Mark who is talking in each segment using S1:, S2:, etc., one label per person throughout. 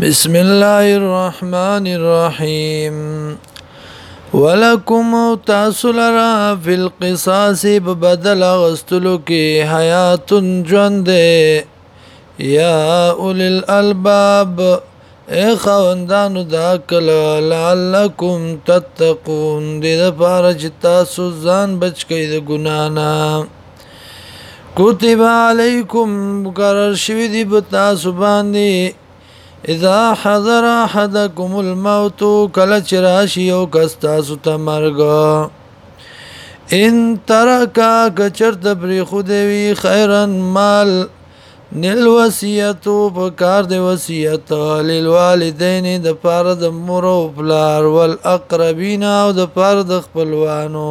S1: بسم الله الرحمن الرحیم ولکم تاسو لرا فی القصاص بدل غستلو کې حیات ژوند یا اول الالباب اے خوندانو دا کلا لعلکم تتقون دې لپاره چې تاسو ځان بچ کړئ د ګنانا کتب علیکم مقرر شوی دی په تاسو باندې اذا حضر احدكم الموت کله چراشی او کستا ست مرګ ان ترکا کچر د بری خودوی خیرن مال نل وصیت په کار دی وصیت للوالدین د پاره د مور او پلار ول اقربین او د پاره د خپلوانو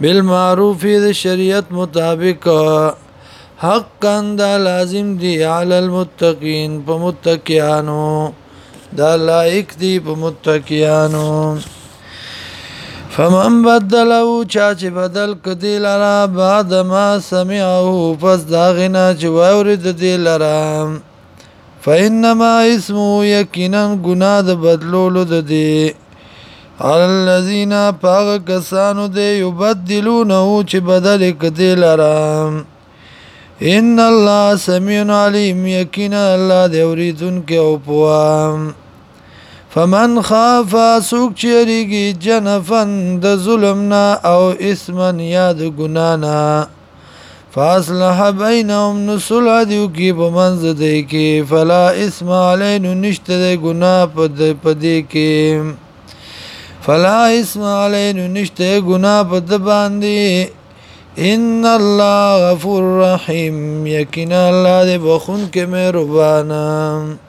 S1: بالمعروف د شریعت مطابق حقا دا لازم دی علی المتقین په متقیانو دا لایق دی په متقیانو فمن بدلو چا چې بدل کدی لرا بعد ما سمعه پس دا غنا چې وورد دی لرا فانما اسمه یقینا گناه د بدلولو د دی الذين پاغ کسانو دی یبدلونه چې بدل کدی لرا ان الله سميع عليم یقینا الله دی اوریدونکې او پوام فمن خاف سوق چریږي جنفن د ظلمنا او اسمن یاد ګنانا فاصلح بینهم نصلح دیو کی بمنز دی کی فلا اسم علین نشت دی گناه پدی کی فلا اسم علین نشت گناه پد باندی ان الله غفور رحیم یقینا الله دې بخون کې مهربانه